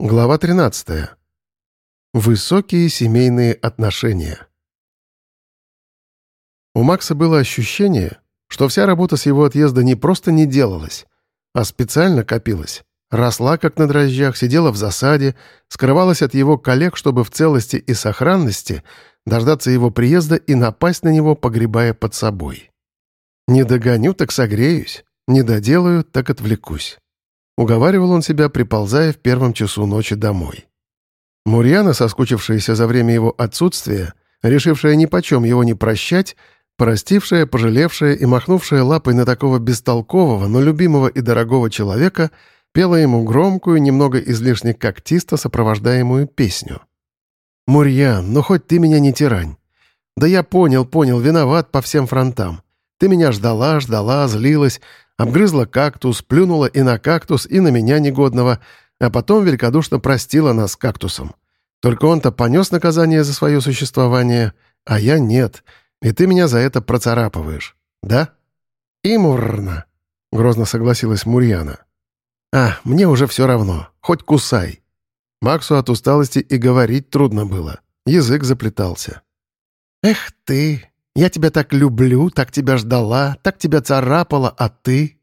Глава 13. Высокие семейные отношения. У Макса было ощущение, что вся работа с его отъезда не просто не делалась, а специально копилась. Росла, как на дрожжах, сидела в засаде, скрывалась от его коллег, чтобы в целости и сохранности дождаться его приезда и напасть на него, погребая под собой. «Не догоню, так согреюсь, не доделаю, так отвлекусь». Уговаривал он себя, приползая в первом часу ночи домой. Мурьяна, соскучившаяся за время его отсутствия, решившая ни почем его не прощать, простившая, пожалевшая и махнувшая лапой на такого бестолкового, но любимого и дорогого человека, пела ему громкую, немного излишне когтисто сопровождаемую песню. «Мурьян, ну хоть ты меня не тирань. Да я понял, понял, виноват по всем фронтам. Ты меня ждала, ждала, злилась, обгрызла кактус, плюнула и на кактус, и на меня негодного, а потом великодушно простила нас кактусом. Только он-то понес наказание за свое существование, а я нет, и ты меня за это процарапываешь, да? «Имурно», — грозно согласилась Мурьяна. «А, мне уже все равно, хоть кусай». Максу от усталости и говорить трудно было, язык заплетался. «Эх ты, я тебя так люблю, так тебя ждала, так тебя царапала, а ты...»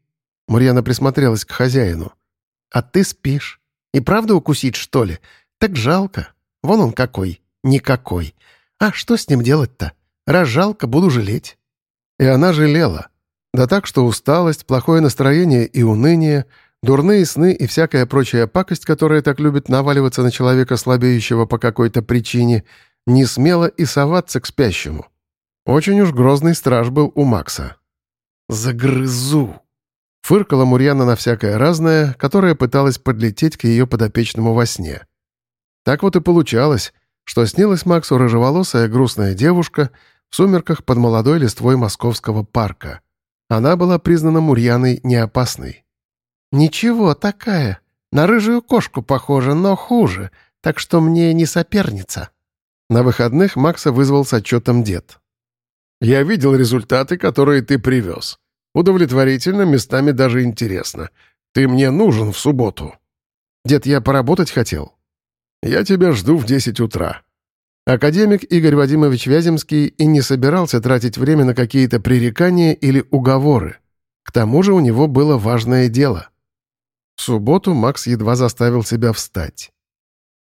Мурьяна присмотрелась к хозяину. «А ты спишь. И правда укусить, что ли? Так жалко. Вон он какой. Никакой. А что с ним делать-то? Раз жалко, буду жалеть». И она жалела. Да так, что усталость, плохое настроение и уныние, дурные сны и всякая прочая пакость, которая так любит наваливаться на человека, слабеющего по какой-то причине, не смела и соваться к спящему. Очень уж грозный страж был у Макса. «Загрызу!» Фыркала Мурьяна на всякое разное, которое пыталась подлететь к ее подопечному во сне. Так вот и получалось, что снилась Максу рыжеволосая грустная девушка в сумерках под молодой листвой московского парка. Она была признана Мурьяной неопасной. «Ничего такая. На рыжую кошку похожа, но хуже, так что мне не соперница». На выходных Макса вызвал с отчетом дед. Я видел результаты, которые ты привез. Удовлетворительно, местами даже интересно. Ты мне нужен в субботу. Дед, я поработать хотел. Я тебя жду в 10 утра. Академик Игорь Вадимович Вяземский и не собирался тратить время на какие-то пререкания или уговоры. К тому же у него было важное дело. В субботу Макс едва заставил себя встать.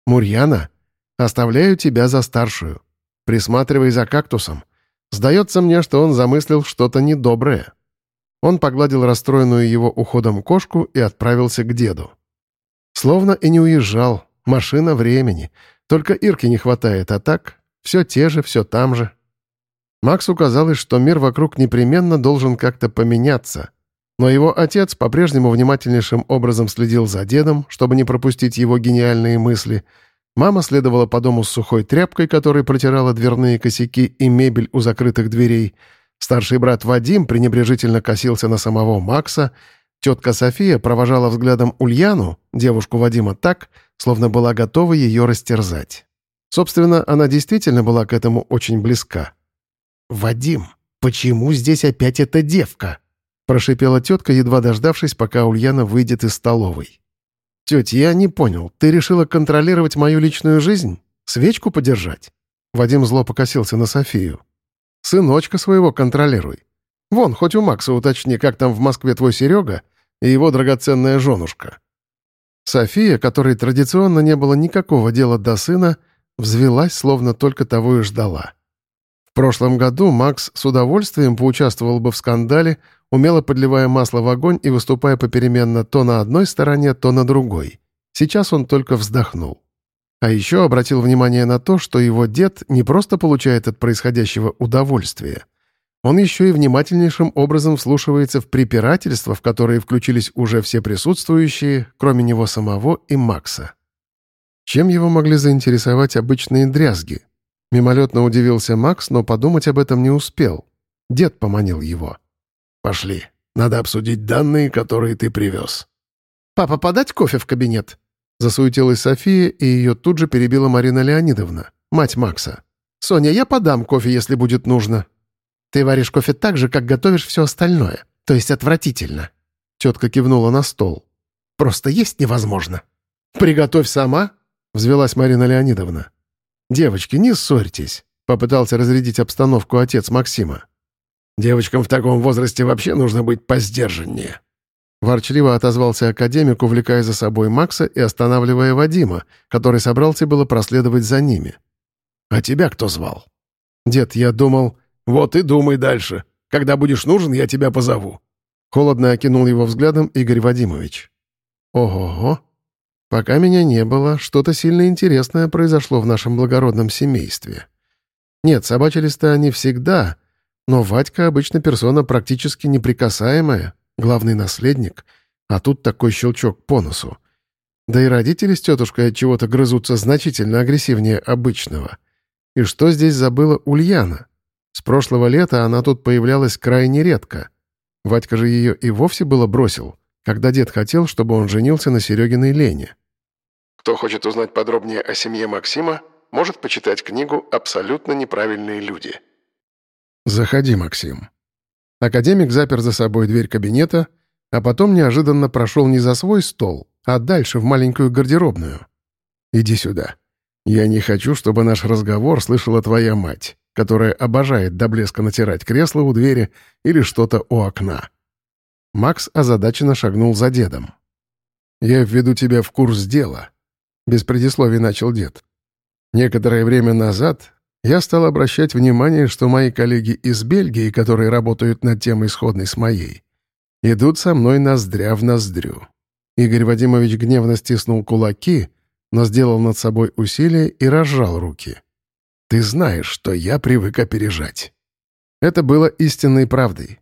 «Мурьяна, оставляю тебя за старшую. Присматривай за кактусом. Сдается мне, что он замыслил что-то недоброе. Он погладил расстроенную его уходом кошку и отправился к деду. Словно и не уезжал. Машина времени. Только Ирки не хватает, а так все те же, все там же. Максу казалось, что мир вокруг непременно должен как-то поменяться. Но его отец по-прежнему внимательнейшим образом следил за дедом, чтобы не пропустить его гениальные мысли — Мама следовала по дому с сухой тряпкой, которой протирала дверные косяки и мебель у закрытых дверей. Старший брат Вадим пренебрежительно косился на самого Макса. Тетка София провожала взглядом Ульяну, девушку Вадима, так, словно была готова ее растерзать. Собственно, она действительно была к этому очень близка. «Вадим, почему здесь опять эта девка?» прошипела тетка, едва дождавшись, пока Ульяна выйдет из столовой. «Тетя, я не понял, ты решила контролировать мою личную жизнь? Свечку подержать?» Вадим зло покосился на Софию. «Сыночка своего контролируй. Вон, хоть у Макса уточни, как там в Москве твой Серега и его драгоценная женушка». София, которой традиционно не было никакого дела до сына, взвелась, словно только того и ждала. В прошлом году Макс с удовольствием поучаствовал бы в скандале, умело подливая масло в огонь и выступая попеременно то на одной стороне, то на другой. Сейчас он только вздохнул. А еще обратил внимание на то, что его дед не просто получает от происходящего удовольствие. Он еще и внимательнейшим образом вслушивается в препирательства, в которые включились уже все присутствующие, кроме него самого и Макса. Чем его могли заинтересовать обычные дрязги? Мимолетно удивился Макс, но подумать об этом не успел. Дед поманил его. «Пошли. Надо обсудить данные, которые ты привез». «Папа, подать кофе в кабинет?» Засуетилась София, и ее тут же перебила Марина Леонидовна, мать Макса. «Соня, я подам кофе, если будет нужно». «Ты варишь кофе так же, как готовишь все остальное, то есть отвратительно». Тетка кивнула на стол. «Просто есть невозможно». «Приготовь сама?» — взвелась Марина Леонидовна. «Девочки, не ссорьтесь», — попытался разрядить обстановку отец Максима. «Девочкам в таком возрасте вообще нужно быть посдержаннее», Ворчливо отозвался академик, увлекая за собой Макса и останавливая Вадима, который собрался было проследовать за ними. «А тебя кто звал?» «Дед, я думал...» «Вот и думай дальше. Когда будешь нужен, я тебя позову». Холодно окинул его взглядом Игорь Вадимович. «Ого-го! Пока меня не было, что-то сильно интересное произошло в нашем благородном семействе. Нет, собачились-то они всегда, но Вадька обычно персона практически неприкасаемая, главный наследник, а тут такой щелчок по носу. Да и родители с тетушкой от чего-то грызутся значительно агрессивнее обычного. И что здесь забыла Ульяна? С прошлого лета она тут появлялась крайне редко. Вадька же ее и вовсе было бросил, когда дед хотел, чтобы он женился на Серегиной Лене. Кто хочет узнать подробнее о семье Максима, может почитать книгу «Абсолютно неправильные люди». «Заходи, Максим». Академик запер за собой дверь кабинета, а потом неожиданно прошел не за свой стол, а дальше в маленькую гардеробную. «Иди сюда. Я не хочу, чтобы наш разговор слышала твоя мать, которая обожает до блеска натирать кресло у двери или что-то у окна». Макс озадаченно шагнул за дедом. «Я введу тебя в курс дела», — без предисловий начал дед. «Некоторое время назад я стал обращать внимание, что мои коллеги из Бельгии, которые работают над темой сходной с моей, идут со мной ноздря в ноздрю. Игорь Вадимович гневно стиснул кулаки, но сделал над собой усилие и разжал руки. «Ты знаешь, что я привык опережать». Это было истинной правдой.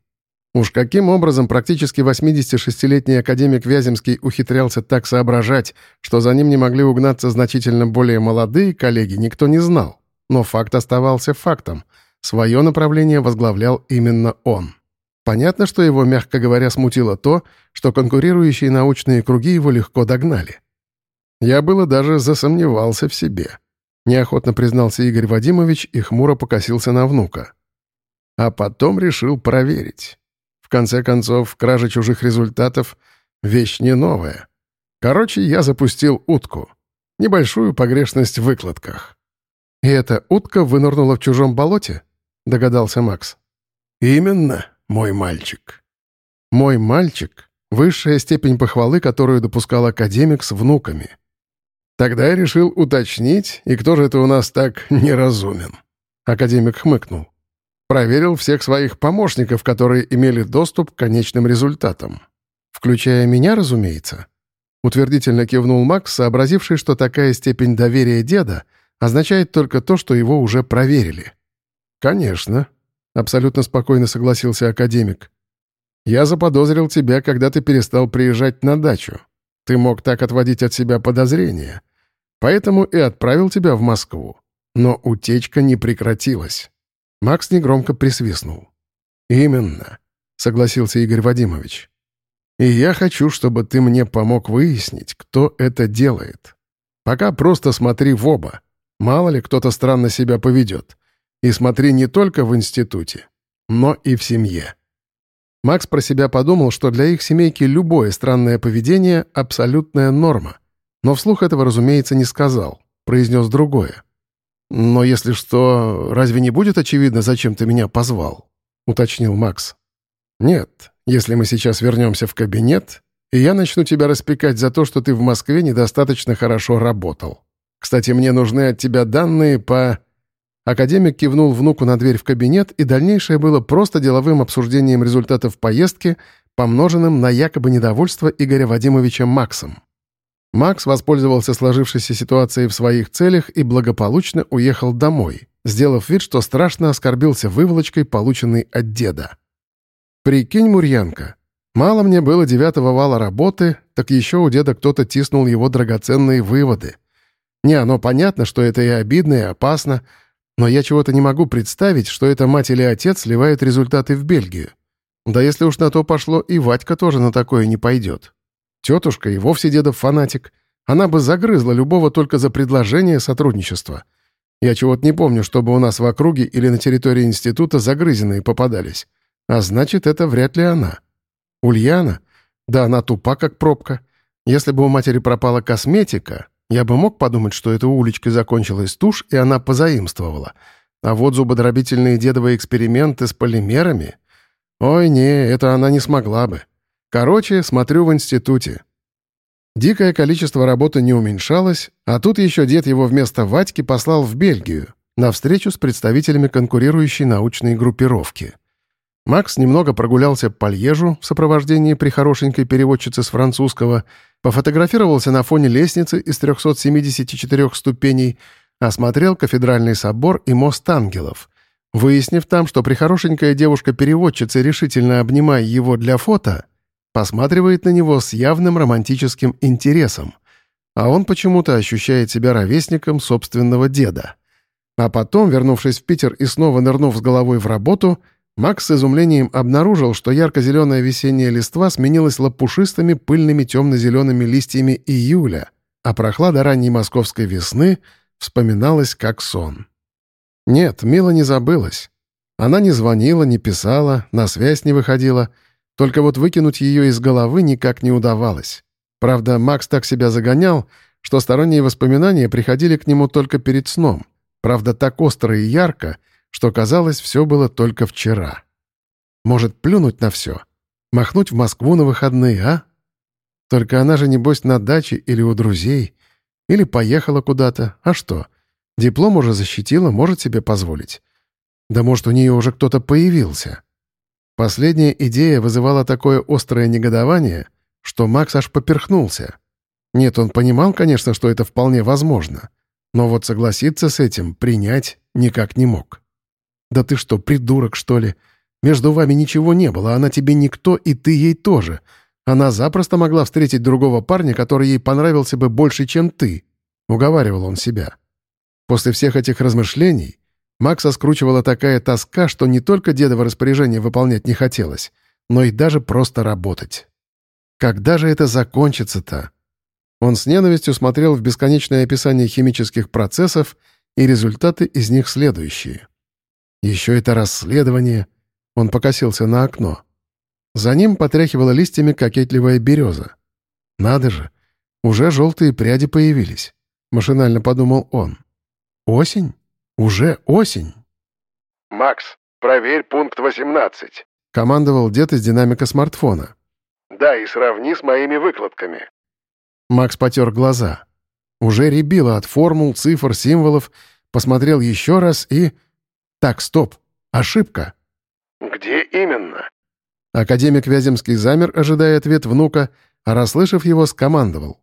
Уж каким образом практически 86-летний академик Вяземский ухитрялся так соображать, что за ним не могли угнаться значительно более молодые коллеги, никто не знал. Но факт оставался фактом. Свое направление возглавлял именно он. Понятно, что его, мягко говоря, смутило то, что конкурирующие научные круги его легко догнали. Я было даже засомневался в себе. Неохотно признался Игорь Вадимович и хмуро покосился на внука. А потом решил проверить. В конце концов, кража чужих результатов — вещь не новая. Короче, я запустил утку. Небольшую погрешность в выкладках. «И эта утка вынырнула в чужом болоте?» — догадался Макс. «Именно, мой мальчик». «Мой мальчик» — высшая степень похвалы, которую допускал академик с внуками. Тогда я решил уточнить, и кто же это у нас так неразумен?» Академик хмыкнул. Проверил всех своих помощников, которые имели доступ к конечным результатам. Включая меня, разумеется. Утвердительно кивнул Макс, сообразивший, что такая степень доверия деда — означает только то, что его уже проверили. «Конечно», — абсолютно спокойно согласился академик. «Я заподозрил тебя, когда ты перестал приезжать на дачу. Ты мог так отводить от себя подозрения. Поэтому и отправил тебя в Москву. Но утечка не прекратилась». Макс негромко присвистнул. «Именно», — согласился Игорь Вадимович. «И я хочу, чтобы ты мне помог выяснить, кто это делает. Пока просто смотри в оба. Мало ли кто-то странно себя поведет. И смотри не только в институте, но и в семье. Макс про себя подумал, что для их семейки любое странное поведение — абсолютная норма. Но вслух этого, разумеется, не сказал. Произнес другое. «Но если что, разве не будет очевидно, зачем ты меня позвал?» — уточнил Макс. «Нет, если мы сейчас вернемся в кабинет, и я начну тебя распекать за то, что ты в Москве недостаточно хорошо работал. Кстати, мне нужны от тебя данные по...» Академик кивнул внуку на дверь в кабинет, и дальнейшее было просто деловым обсуждением результатов поездки, помноженным на якобы недовольство Игоря Вадимовича Максом. Макс воспользовался сложившейся ситуацией в своих целях и благополучно уехал домой, сделав вид, что страшно оскорбился выволочкой, полученной от деда. «Прикинь, Мурьянка, мало мне было девятого вала работы, так еще у деда кто-то тиснул его драгоценные выводы — не, оно понятно, что это и обидно, и опасно, но я чего-то не могу представить, что это мать или отец сливают результаты в Бельгию. Да если уж на то пошло, и Вадька тоже на такое не пойдет. Тетушка и вовсе дедов фанатик. Она бы загрызла любого только за предложение сотрудничества. Я чего-то не помню, чтобы у нас в округе или на территории института загрызенные попадались. А значит, это вряд ли она. Ульяна? Да она тупа, как пробка. Если бы у матери пропала косметика, я бы мог подумать, что этой уличкой закончилась тушь, и она позаимствовала. А вот зубодробительные дедовые эксперименты с полимерами... Ой, не, это она не смогла бы. Короче, смотрю в институте. Дикое количество работы не уменьшалось, а тут еще дед его вместо Вадьки послал в Бельгию на встречу с представителями конкурирующей научной группировки. Макс немного прогулялся по Льежу в сопровождении прихорошенькой переводчицы с французского, пофотографировался на фоне лестницы из 374 ступеней, осмотрел кафедральный собор и мост ангелов, выяснив там, что прихорошенькая девушка-переводчица, решительно обнимая его для фото, посматривает на него с явным романтическим интересом, а он почему-то ощущает себя ровесником собственного деда. А потом, вернувшись в Питер и снова нырнув с головой в работу, Макс с изумлением обнаружил, что ярко-зеленая весенняя листва сменилась лопушистыми пыльными темно-зелеными листьями июля, а прохлада ранней московской весны вспоминалась как сон. Нет, Мила не забылась. Она не звонила, не писала, на связь не выходила, только вот выкинуть ее из головы никак не удавалось. Правда, Макс так себя загонял, что сторонние воспоминания приходили к нему только перед сном — Правда, так остро и ярко, что казалось, все было только вчера. Может, плюнуть на все? Махнуть в Москву на выходные, а? Только она же, небось, на даче или у друзей. Или поехала куда-то. А что? Диплом уже защитила, может себе позволить. Да может, у нее уже кто-то появился. Последняя идея вызывала такое острое негодование, что Макс аж поперхнулся. Нет, он понимал, конечно, что это вполне возможно. Но вот согласиться с этим, принять, никак не мог. «Да ты что, придурок, что ли? Между вами ничего не было, она тебе никто, и ты ей тоже. Она запросто могла встретить другого парня, который ей понравился бы больше, чем ты», — уговаривал он себя. После всех этих размышлений Макса скручивала такая тоска, что не только дедово распоряжение выполнять не хотелось, но и даже просто работать. Когда же это закончится-то? Он с ненавистью смотрел в бесконечное описание химических процессов, и результаты из них следующие. Еще это расследование. Он покосился на окно. За ним потряхивала листьями кокетливая береза. «Надо же! Уже желтые пряди появились», — машинально подумал он. «Осень? Уже осень?» «Макс, проверь пункт 18», — командовал дед из динамика смартфона. «Да, и сравни с моими выкладками». Макс потер глаза. Уже ребило от формул, цифр, символов. Посмотрел еще раз и... Так, стоп. Ошибка. «Где именно?» Академик Вяземский замер, ожидая ответ внука, а, расслышав его, скомандовал.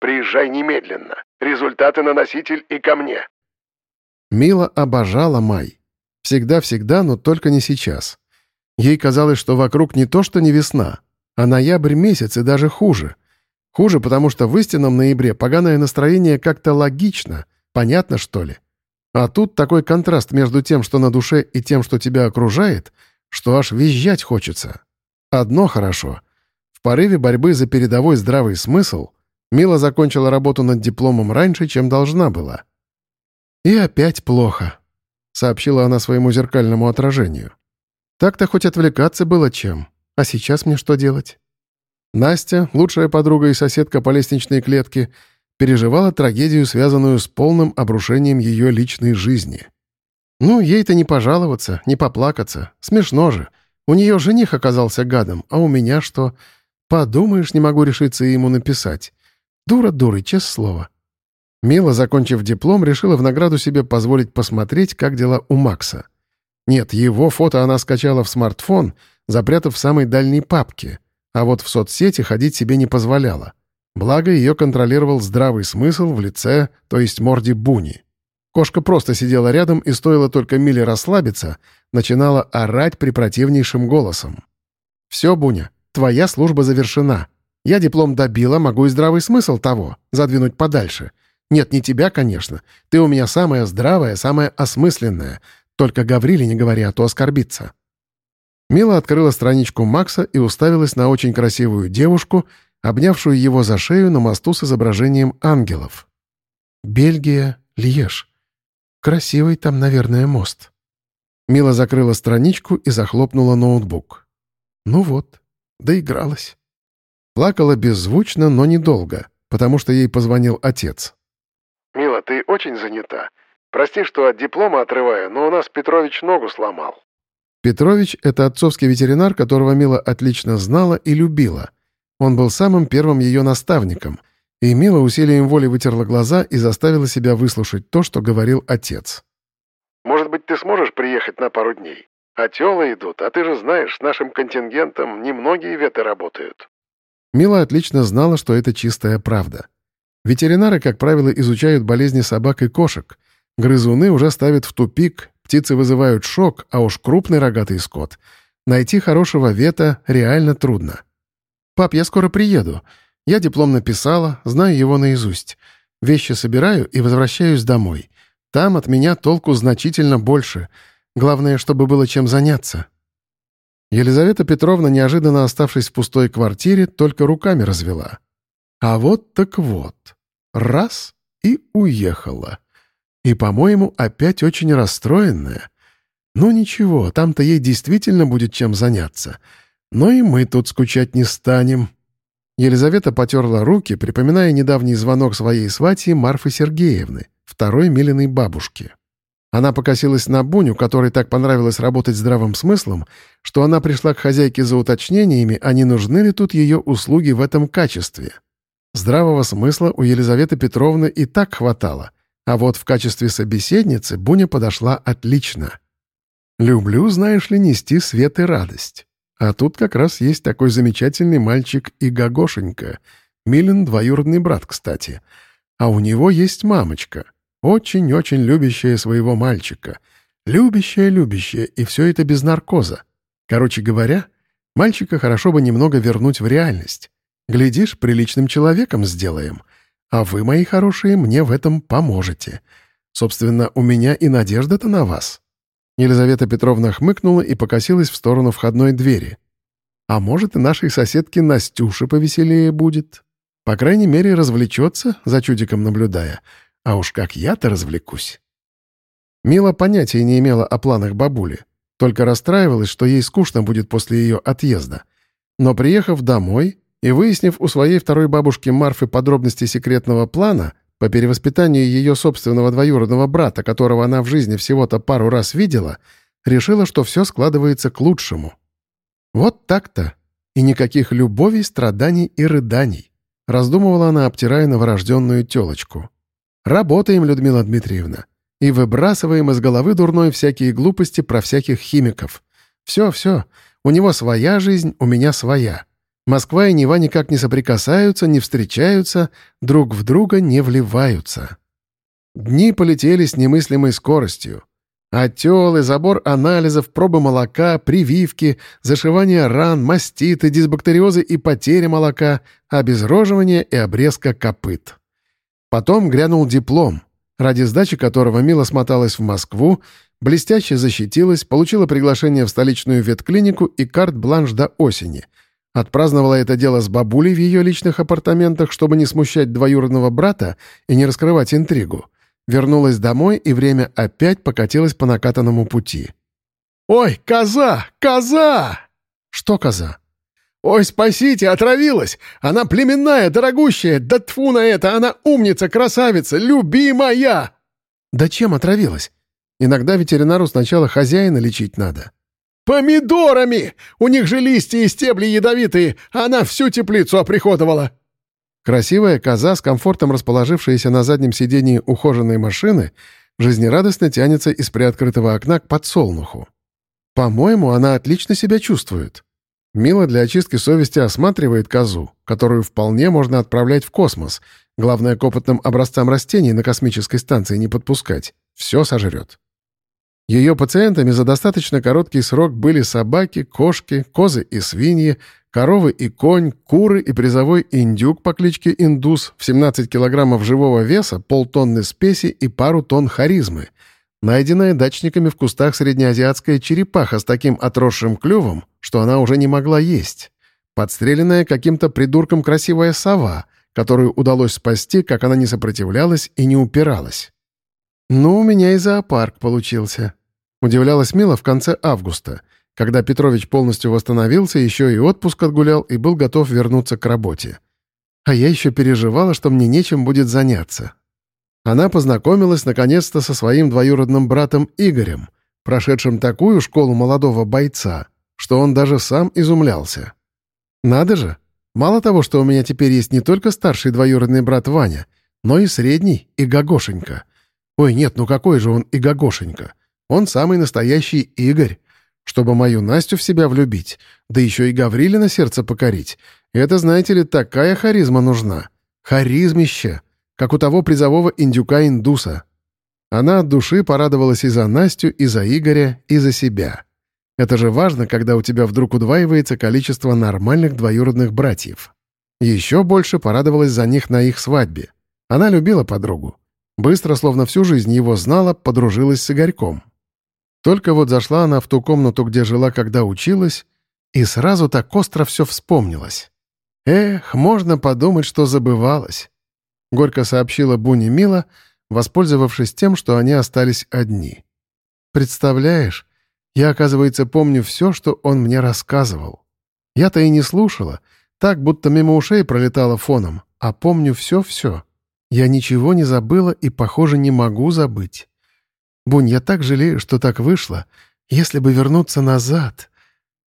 «Приезжай немедленно. Результаты на носитель и ко мне». Мила обожала май. Всегда-всегда, но только не сейчас. Ей казалось, что вокруг не то что не весна, а ноябрь месяц и даже хуже — Хуже, потому что в истинном ноябре поганое настроение как-то логично, понятно, что ли. А тут такой контраст между тем, что на душе, и тем, что тебя окружает, что аж визжать хочется. Одно хорошо. В порыве борьбы за передовой здравый смысл Мила закончила работу над дипломом раньше, чем должна была. «И опять плохо», — сообщила она своему зеркальному отражению. «Так-то хоть отвлекаться было чем. А сейчас мне что делать?» Настя, лучшая подруга и соседка по лестничной клетке, переживала трагедию, связанную с полным обрушением ее личной жизни. Ну, ей-то не пожаловаться, не поплакаться. Смешно же. У нее жених оказался гадом, а у меня что? Подумаешь, не могу решиться ему написать. Дура дурой, честное слово. Мила, закончив диплом, решила в награду себе позволить посмотреть, как дела у Макса. Нет, его фото она скачала в смартфон, запрятав в самой дальней папке — а вот в соцсети ходить себе не позволяла. Благо, ее контролировал здравый смысл в лице, то есть морде Буни. Кошка просто сидела рядом и стоило только Миле расслабиться, начинала орать препротивнейшим голосом. «Все, Буня, твоя служба завершена. Я диплом добила, могу и здравый смысл того, задвинуть подальше. Нет, не тебя, конечно. Ты у меня самая здравая, самая осмысленная. Только Гавриле не говори, а то оскорбиться». Мила открыла страничку Макса и уставилась на очень красивую девушку, обнявшую его за шею на мосту с изображением ангелов. «Бельгия, Льеж. Красивый там, наверное, мост». Мила закрыла страничку и захлопнула ноутбук. «Ну вот, доигралась». Плакала беззвучно, но недолго, потому что ей позвонил отец. «Мила, ты очень занята. Прости, что от диплома отрываю, но у нас Петрович ногу сломал». Петрович — это отцовский ветеринар, которого Мила отлично знала и любила. Он был самым первым ее наставником, и Мила усилием воли вытерла глаза и заставила себя выслушать то, что говорил отец. «Может быть, ты сможешь приехать на пару дней? Отелы идут, а ты же знаешь, с нашим контингентом немногие веты работают». Мила отлично знала, что это чистая правда. Ветеринары, как правило, изучают болезни собак и кошек. Грызуны уже ставят в тупик, птицы вызывают шок, а уж крупный рогатый скот. Найти хорошего вета реально трудно. «Пап, я скоро приеду. Я диплом написала, знаю его наизусть. Вещи собираю и возвращаюсь домой. Там от меня толку значительно больше. Главное, чтобы было чем заняться». Елизавета Петровна, неожиданно оставшись в пустой квартире, только руками развела. А вот так вот. Раз — и уехала. И, по-моему, опять очень расстроенная. Ну ничего, там-то ей действительно будет чем заняться. Но и мы тут скучать не станем. Елизавета потерла руки, припоминая недавний звонок своей свати Марфы Сергеевны, второй Милиной бабушки. Она покосилась на Буню, которой так понравилось работать здравым смыслом, что она пришла к хозяйке за уточнениями, а не нужны ли тут ее услуги в этом качестве. Здравого смысла у Елизаветы Петровны и так хватало, а вот в качестве собеседницы Буня подошла отлично. «Люблю, знаешь ли, нести свет и радость. А тут как раз есть такой замечательный мальчик и Гагошенька, Милин двоюродный брат, кстати. А у него есть мамочка — очень-очень любящая своего мальчика. Любящая-любящая, и все это без наркоза. Короче говоря, мальчика хорошо бы немного вернуть в реальность. Глядишь, приличным человеком сделаем. А вы, мои хорошие, мне в этом поможете. Собственно, у меня и надежда-то на вас». Елизавета Петровна хмыкнула и покосилась в сторону входной двери. «А может, и нашей соседке Настюше повеселее будет? По крайней мере, развлечется, за чудиком наблюдая. А уж как я-то развлекусь. Мила понятия не имела о планах бабули, только расстраивалась, что ей скучно будет после ее отъезда. Но приехав домой и выяснив у своей второй бабушки Марфы подробности секретного плана по перевоспитанию ее собственного двоюродного брата, которого она в жизни всего-то пару раз видела, решила, что все складывается к лучшему. Вот так-то. И никаких любовей, страданий и рыданий. Раздумывала она, обтирая новорожденную телочку. Работаем, Людмила Дмитриевна, и выбрасываем из головы дурной всякие глупости про всяких химиков. Все, все. У него своя жизнь, у меня своя. Москва и Нева никак не соприкасаются, не встречаются, друг в друга не вливаются. Дни полетели с немыслимой скоростью. Отелы, забор анализов, пробы молока, прививки, зашивание ран, маститы, дисбактериозы и потеря молока, обезроживание и обрезка копыт. Потом грянул диплом, ради сдачи которого Мила смоталась в Москву, блестяще защитилась, получила приглашение в столичную ветклинику и карт-бланш до осени. Отпраздновала это дело с бабулей в ее личных апартаментах, чтобы не смущать двоюродного брата и не раскрывать интригу. Вернулась домой, и время опять покатилось по накатанному пути. «Ой, коза! Коза!» «Что коза?» «Ой, спасите, отравилась! Она племенная, дорогущая! Да тфу на это! Она умница, красавица, любимая!» «Да чем отравилась? Иногда ветеринару сначала хозяина лечить надо». «Помидорами! У них же листья и стебли ядовитые, а она всю теплицу оприходовала!» Красивая коза, с комфортом расположившаяся на заднем сидении ухоженной машины, жизнерадостно тянется из приоткрытого окна к подсолнуху. «По-моему, она отлично себя чувствует». Мила для очистки совести осматривает козу, которую вполне можно отправлять в космос. Главное, к опытным образцам растений на космической станции не подпускать. Все сожрет. Ее пациентами за достаточно короткий срок были собаки, кошки, козы и свиньи, коровы и конь, куры и призовой индюк по кличке Индус в 17 килограммов живого веса, полтонны спеси и пару тонн харизмы — Найденная дачниками в кустах среднеазиатская черепаха с таким отросшим клювом, что она уже не могла есть. Подстреленная каким-то придурком красивая сова, которую удалось спасти, как она не сопротивлялась и не упиралась. «Ну, у меня и зоопарк получился», — удивлялась Мила в конце августа, Когда Петрович полностью восстановился, еще и отпуск отгулял и был готов вернуться к работе. А я еще переживала, что мне нечем будет заняться. Она познакомилась наконец-то со своим двоюродным братом Игорем, прошедшим такую школу молодого бойца, что он даже сам изумлялся. Надо же! Мало того, что у меня теперь есть не только старший двоюродный брат Ваня, но и средний, и Гагошенька. Ой, нет, ну какой же он и Гагошенька? Он самый настоящий Игорь, чтобы мою Настю в себя влюбить, да еще и Гавриле на сердце покорить. Это, знаете ли, такая харизма нужна. Харизмище, как у того призового индюка-индуса. Она от души порадовалась и за Настю, и за Игоря, и за себя. Это же важно, когда у тебя вдруг удваивается количество нормальных двоюродных братьев. Еще больше порадовалась за них на их свадьбе. Она любила подругу. Быстро, словно всю жизнь его знала, подружилась с Игорьком. Только вот зашла она в ту комнату, где жила, когда училась, и сразу так остро все вспомнилось. Эх, можно подумать, что забывалось. Горько сообщила Буни Мила, воспользовавшись тем, что они остались одни. «Представляешь, я, оказывается, помню все, что он мне рассказывал. Я-то и не слушала, так, будто мимо ушей пролетала фоном, а помню все-все. Я ничего не забыла и, похоже, не могу забыть. Бунь, я так жалею, что так вышло. Если бы вернуться назад...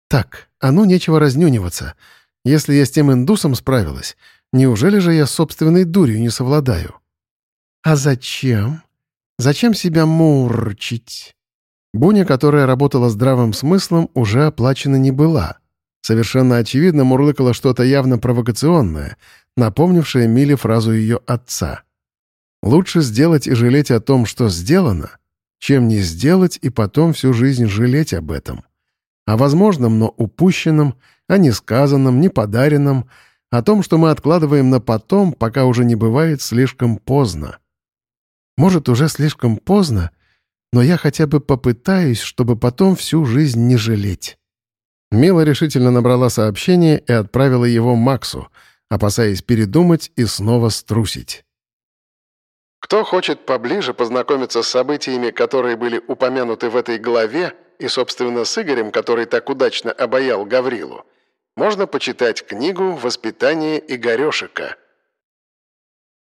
Так, а ну нечего разнюниваться. Если я с тем индусом справилась, неужели же я собственной дурью не совладаю? А зачем? Зачем себя мурчить? Буня, которая работала здравым смыслом, уже оплачена не была. Совершенно очевидно мурлыкала что-то явно провокационное, напомнившее Миле фразу ее отца. «Лучше сделать и жалеть о том, что сделано, чем не сделать и потом всю жизнь жалеть об этом. О возможном, но упущенном, о несказанном, не подаренном, о том, что мы откладываем на потом, пока уже не бывает слишком поздно. Может, уже слишком поздно, но я хотя бы попытаюсь, чтобы потом всю жизнь не жалеть». Мила решительно набрала сообщение и отправила его Максу, опасаясь передумать и снова струсить. Кто хочет поближе познакомиться с событиями, которые были упомянуты в этой главе, и, собственно, с Игорем, который так удачно обаял Гаврилу, можно почитать книгу «Воспитание Игорешика»